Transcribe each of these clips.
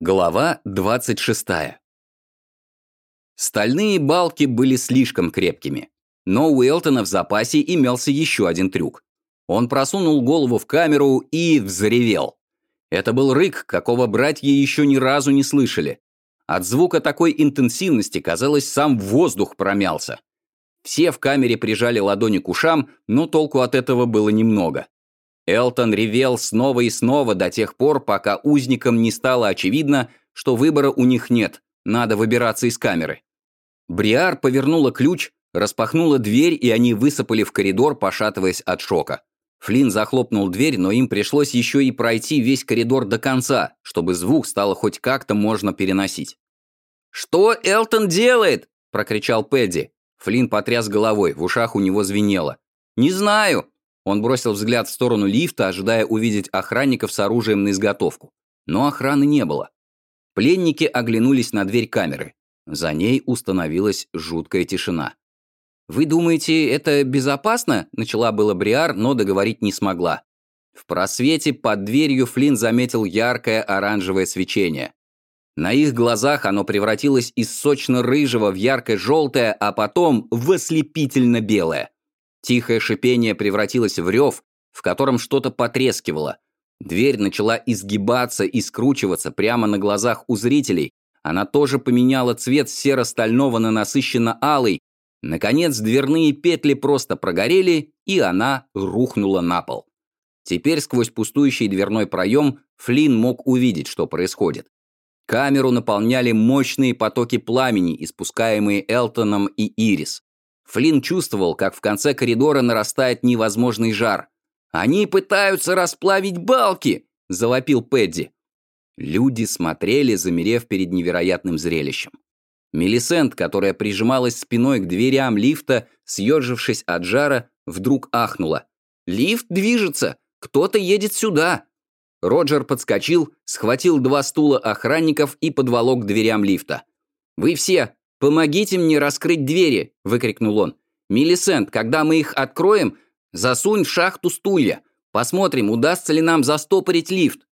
Глава 26. Стальные балки были слишком крепкими, но у Элтона в запасе имелся еще один трюк. Он просунул голову в камеру и взревел. Это был рык, какого братья еще ни разу не слышали. От звука такой интенсивности, казалось, сам воздух промялся. Все в камере прижали ладони к ушам, но толку от этого было немного. Элтон ревел снова и снова до тех пор, пока узникам не стало очевидно, что выбора у них нет, надо выбираться из камеры. Бриар повернула ключ, распахнула дверь, и они высыпали в коридор, пошатываясь от шока. Флинн захлопнул дверь, но им пришлось еще и пройти весь коридор до конца, чтобы звук стало хоть как-то можно переносить. «Что Элтон делает?» – прокричал Пэдди. Флинн потряс головой, в ушах у него звенело. «Не знаю. Он бросил взгляд в сторону лифта, ожидая увидеть охранников с оружием на изготовку. Но охраны не было. Пленники оглянулись на дверь камеры. За ней установилась жуткая тишина. «Вы думаете, это безопасно?» – начала было Бриар, но договорить не смогла. В просвете под дверью Флинн заметил яркое оранжевое свечение. На их глазах оно превратилось из сочно-рыжего в ярко-желтое, а потом в ослепительно-белое. Тихое шипение превратилось в рев, в котором что-то потрескивало. Дверь начала изгибаться и скручиваться прямо на глазах у зрителей. Она тоже поменяла цвет серо-стального на насыщенно-алый. Наконец, дверные петли просто прогорели, и она рухнула на пол. Теперь сквозь пустующий дверной проем Флинн мог увидеть, что происходит. Камеру наполняли мощные потоки пламени, испускаемые Элтоном и Ирис. Флинн чувствовал, как в конце коридора нарастает невозможный жар. «Они пытаются расплавить балки!» – завопил Пэдди. Люди смотрели, замерев перед невероятным зрелищем. Мелисент, которая прижималась спиной к дверям лифта, съежившись от жара, вдруг ахнула. «Лифт движется! Кто-то едет сюда!» Роджер подскочил, схватил два стула охранников и подволок к дверям лифта. «Вы все, «Помогите мне раскрыть двери!» – выкрикнул он. «Миллисент, когда мы их откроем, засунь в шахту стулья. Посмотрим, удастся ли нам застопорить лифт».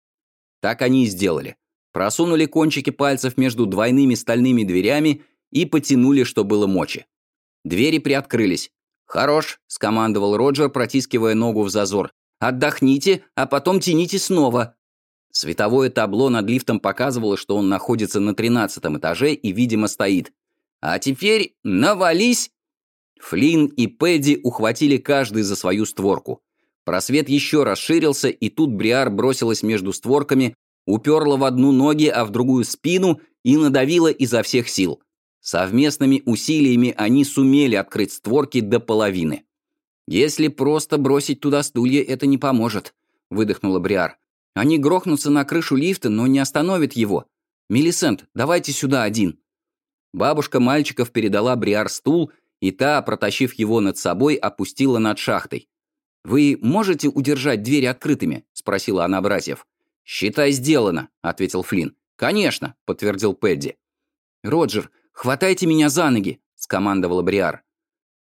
Так они и сделали. Просунули кончики пальцев между двойными стальными дверями и потянули, что было мочи. Двери приоткрылись. «Хорош», – скомандовал Роджер, протискивая ногу в зазор. «Отдохните, а потом тяните снова». Световое табло над лифтом показывало, что он находится на тринадцатом этаже и, видимо, стоит. А теперь навались!» Флинн и Пэдди ухватили каждый за свою створку. Просвет еще расширился, и тут Бриар бросилась между створками, уперла в одну ноги, а в другую спину и надавила изо всех сил. Совместными усилиями они сумели открыть створки до половины. «Если просто бросить туда стулья, это не поможет», — выдохнула Бриар. «Они грохнутся на крышу лифта, но не остановят его. Мелисент, давайте сюда один». Бабушка мальчиков передала Бриар стул, и та, протащив его над собой, опустила над шахтой. «Вы можете удержать двери открытыми?» – спросила она братьев. «Считай, сделано», – ответил Флинн. «Конечно», – подтвердил Пэдди. «Роджер, хватайте меня за ноги», – скомандовала Бриар.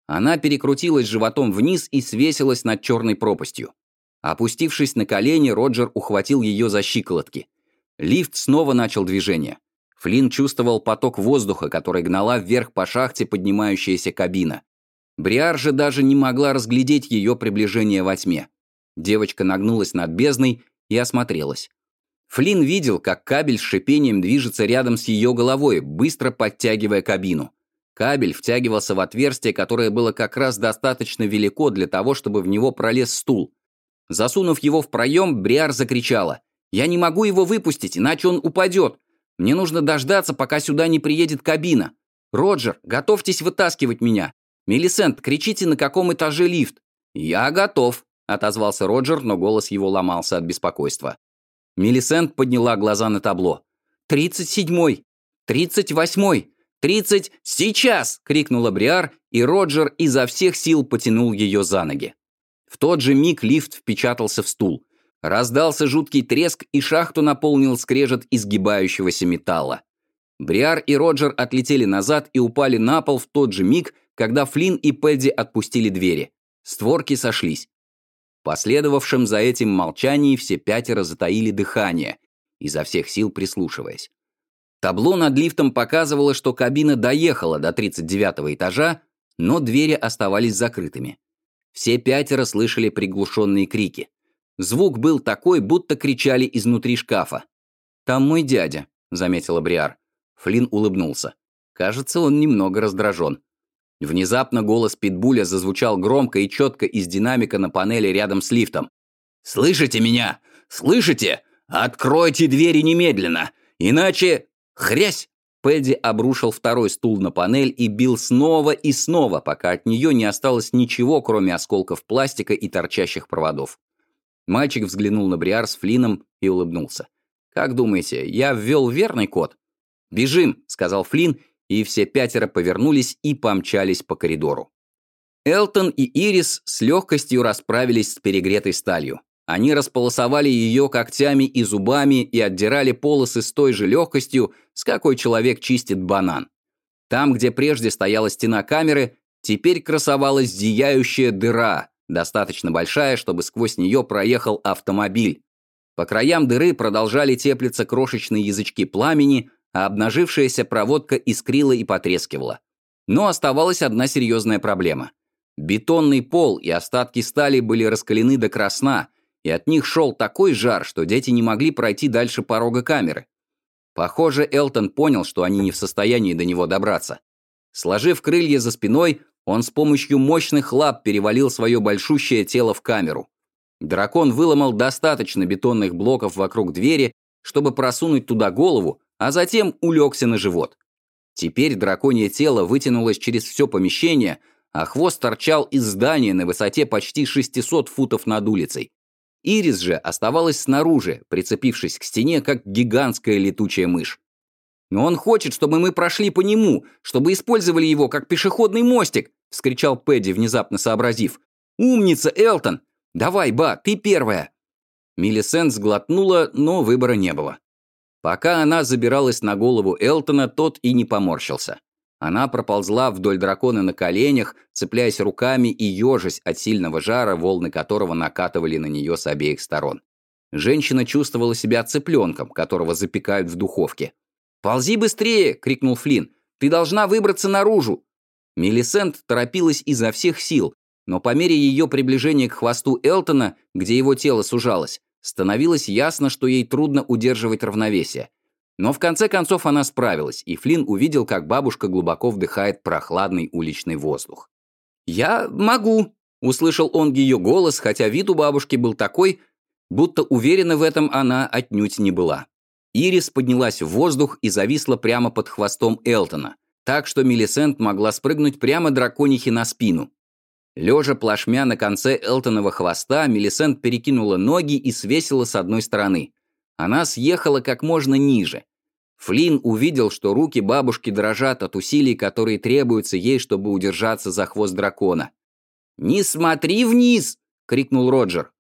Она перекрутилась животом вниз и свесилась над черной пропастью. Опустившись на колени, Роджер ухватил ее за щиколотки. Лифт снова начал движение. Флинн чувствовал поток воздуха, который гнала вверх по шахте поднимающаяся кабина. Бриар же даже не могла разглядеть ее приближение во тьме. Девочка нагнулась над бездной и осмотрелась. Флинн видел, как кабель с шипением движется рядом с ее головой, быстро подтягивая кабину. Кабель втягивался в отверстие, которое было как раз достаточно велико для того, чтобы в него пролез стул. Засунув его в проем, Бриар закричала. «Я не могу его выпустить, иначе он упадет. Мне нужно дождаться, пока сюда не приедет кабина. Роджер, готовьтесь вытаскивать меня. Мелисент, кричите, на каком этаже лифт. Я готов, отозвался Роджер, но голос его ломался от беспокойства. Мелисент подняла глаза на табло. «Тридцать седьмой! Тридцать восьмой! Тридцать... Сейчас!» — крикнула Бриар, и Роджер изо всех сил потянул ее за ноги. В тот же миг лифт впечатался в стул. Раздался жуткий треск, и шахту наполнил скрежет изгибающегося металла. Бриар и Роджер отлетели назад и упали на пол в тот же миг, когда Флинн и Пэдди отпустили двери. Створки сошлись. Последовавшим за этим молчании все пятеро затаили дыхание, изо всех сил прислушиваясь. Табло над лифтом показывало, что кабина доехала до 39 этажа, но двери оставались закрытыми. Все пятеро слышали приглушенные крики. Звук был такой, будто кричали изнутри шкафа. «Там мой дядя», — заметила Бриар. Флинн улыбнулся. Кажется, он немного раздражен. Внезапно голос Питбуля зазвучал громко и четко из динамика на панели рядом с лифтом. «Слышите меня? Слышите? Откройте двери немедленно! Иначе... Хрясь!» Пэдди обрушил второй стул на панель и бил снова и снова, пока от нее не осталось ничего, кроме осколков пластика и торчащих проводов. Мальчик взглянул на Бриар с Флином и улыбнулся. «Как думаете, я ввел верный код?» «Бежим», — сказал Флин, и все пятеро повернулись и помчались по коридору. Элтон и Ирис с легкостью расправились с перегретой сталью. Они располосовали ее когтями и зубами и отдирали полосы с той же легкостью, с какой человек чистит банан. Там, где прежде стояла стена камеры, теперь красовалась зияющая дыра, достаточно большая, чтобы сквозь нее проехал автомобиль. По краям дыры продолжали теплиться крошечные язычки пламени, а обнажившаяся проводка искрила и потрескивала. Но оставалась одна серьезная проблема. Бетонный пол и остатки стали были раскалены до красна, и от них шел такой жар, что дети не могли пройти дальше порога камеры. Похоже, Элтон понял, что они не в состоянии до него добраться. Сложив крылья за спиной, он с помощью мощных лап перевалил свое большущее тело в камеру. Дракон выломал достаточно бетонных блоков вокруг двери, чтобы просунуть туда голову, а затем улегся на живот. Теперь драконье тело вытянулось через все помещение, а хвост торчал из здания на высоте почти 600 футов над улицей. Ирис же оставалась снаружи, прицепившись к стене, как гигантская летучая мышь. «Но он хочет, чтобы мы прошли по нему, чтобы использовали его как пешеходный мостик!» — вскричал Пэдди, внезапно сообразив. «Умница, Элтон! Давай, Ба, ты первая!» Миллисент сглотнула, но выбора не было. Пока она забиралась на голову Элтона, тот и не поморщился. Она проползла вдоль дракона на коленях, цепляясь руками и ежась от сильного жара, волны которого накатывали на нее с обеих сторон. Женщина чувствовала себя цыпленком, которого запекают в духовке. «Ползи быстрее!» — крикнул Флинн. «Ты должна выбраться наружу!» Мелисент торопилась изо всех сил, но по мере ее приближения к хвосту Элтона, где его тело сужалось, становилось ясно, что ей трудно удерживать равновесие. Но в конце концов она справилась, и Флинн увидел, как бабушка глубоко вдыхает прохладный уличный воздух. «Я могу», — услышал он ее голос, хотя вид у бабушки был такой, будто уверена в этом она отнюдь не была. Ирис поднялась в воздух и зависла прямо под хвостом Элтона, так что Мелисент могла спрыгнуть прямо драконихе на спину. Лежа плашмя на конце Элтонова хвоста, Мелисент перекинула ноги и свесила с одной стороны. Она съехала как можно ниже. Флинн увидел, что руки бабушки дрожат от усилий, которые требуются ей, чтобы удержаться за хвост дракона. «Не смотри вниз!» — крикнул Роджер.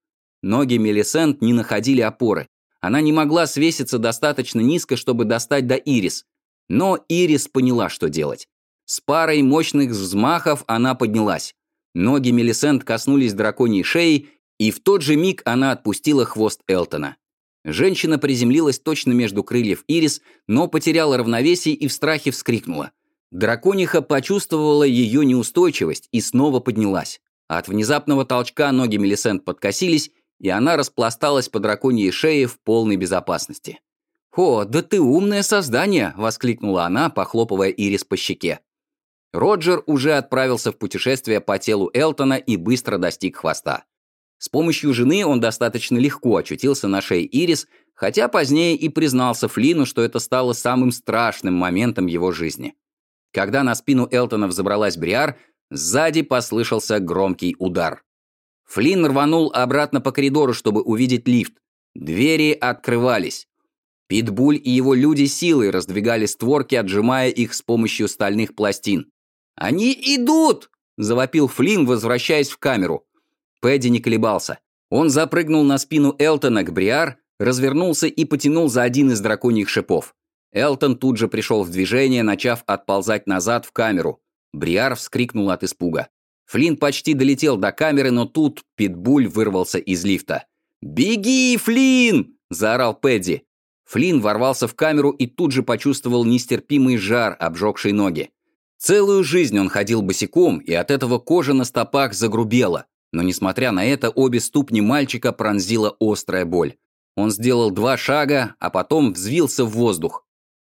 Ноги Мелисент не находили опоры. Она не могла свеситься достаточно низко, чтобы достать до Ирис. Но Ирис поняла, что делать. С парой мощных взмахов она поднялась. Ноги Мелисент коснулись драконьей шеи, и в тот же миг она отпустила хвост Элтона. Женщина приземлилась точно между крыльев Ирис, но потеряла равновесие и в страхе вскрикнула. Дракониха почувствовала ее неустойчивость и снова поднялась. От внезапного толчка ноги Мелисент подкосились, и она распласталась по драконьей шее в полной безопасности. «О, да ты умное создание!» — воскликнула она, похлопывая Ирис по щеке. Роджер уже отправился в путешествие по телу Элтона и быстро достиг хвоста. С помощью жены он достаточно легко очутился на шее Ирис, хотя позднее и признался Флину, что это стало самым страшным моментом его жизни. Когда на спину Элтона взобралась Бриар, сзади послышался громкий удар. Флин рванул обратно по коридору, чтобы увидеть лифт. Двери открывались. Питбуль и его люди силой раздвигали створки, отжимая их с помощью стальных пластин. «Они идут!» – завопил Флин, возвращаясь в камеру. Пэдди не колебался. Он запрыгнул на спину Элтона к Бриар, развернулся и потянул за один из драконьих шипов. Элтон тут же пришел в движение, начав отползать назад в камеру. Бриар вскрикнул от испуга. Флинн почти долетел до камеры, но тут Питбуль вырвался из лифта. «Беги, Флинн!» – заорал Пэдди. Флинн ворвался в камеру и тут же почувствовал нестерпимый жар, обжегший ноги. Целую жизнь он ходил босиком, и от этого кожа на стопах загрубела. Но несмотря на это, обе ступни мальчика пронзила острая боль. Он сделал два шага, а потом взвился в воздух.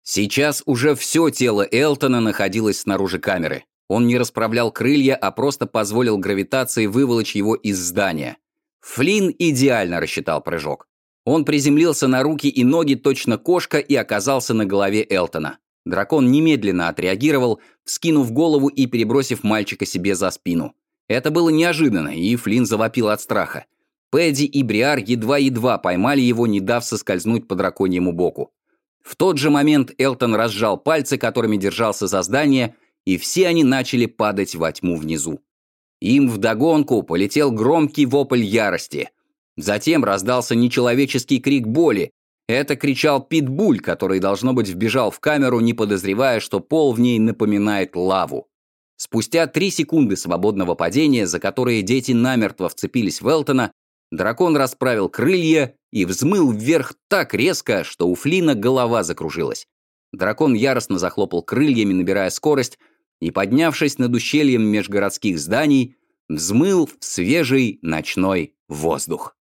Сейчас уже все тело Элтона находилось снаружи камеры. Он не расправлял крылья, а просто позволил гравитации выволочь его из здания. Флинн идеально рассчитал прыжок. Он приземлился на руки и ноги точно кошка и оказался на голове Элтона. Дракон немедленно отреагировал, вскинув голову и перебросив мальчика себе за спину. Это было неожиданно, и Флинн завопил от страха. Пэдди и Бриар едва-едва поймали его, не дав соскользнуть по драконьему боку. В тот же момент Элтон разжал пальцы, которыми держался за здание, и все они начали падать во тьму внизу. Им вдогонку полетел громкий вопль ярости. Затем раздался нечеловеческий крик боли. Это кричал Питбуль, который, должно быть, вбежал в камеру, не подозревая, что пол в ней напоминает лаву. Спустя три секунды свободного падения, за которые дети намертво вцепились в Элтона, дракон расправил крылья и взмыл вверх так резко, что у Флина голова закружилась. Дракон яростно захлопал крыльями, набирая скорость, и, поднявшись над ущельем межгородских зданий, взмыл в свежий ночной воздух.